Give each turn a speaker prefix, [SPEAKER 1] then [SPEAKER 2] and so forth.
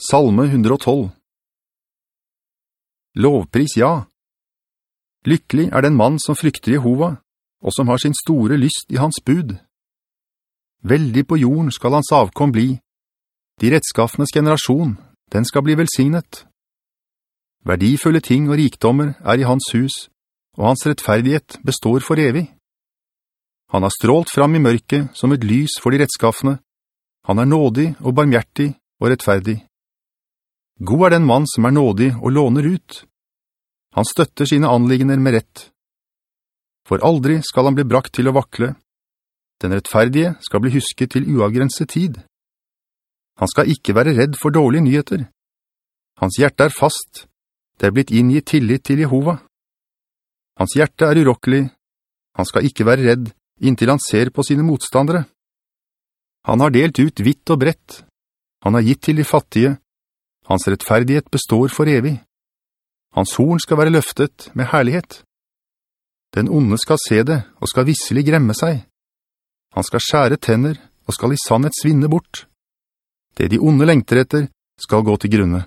[SPEAKER 1] Salme 112 Lovpris ja. Lykkelig er den mann som frykter Jehova, og som har sin store lyst i hans bud. Veldig på jorden skal hans avkom bli. De rettskaffenes generasjon, den skal bli velsignet. Verdifulle ting og rikdommer er i hans hus, og hans rettferdighet består for evig. Han har strålt fram i mørket som et lys for de rettskaffene. Han er nådig og barmhjertig og rettferdig. God er den mann som er nådig og låner ut. Han støtter sine anliggender med rett. For aldri skal han bli brakt til å vakle. Den rettferdige skal bli husket til uavgrenset tid. Han skal ikke være redd for dårlige nyheter. Hans hjerte er fast. Det er blitt inngitt tillit til Jehova. Hans hjerte er urokkelig. Han skal ikke være redd inntil han ser på sine motstandere. Han har delt ut vitt og brett. Han har gitt til de fattige, hans rettferdighet består for evig. Hans horn skal være løftet med herlighet. Den onde skal se det og skal visselig gremme seg. Han skal skjære tenner og skal i sannhet svinne bort. Det de onde lengter etter skal gå til grunne.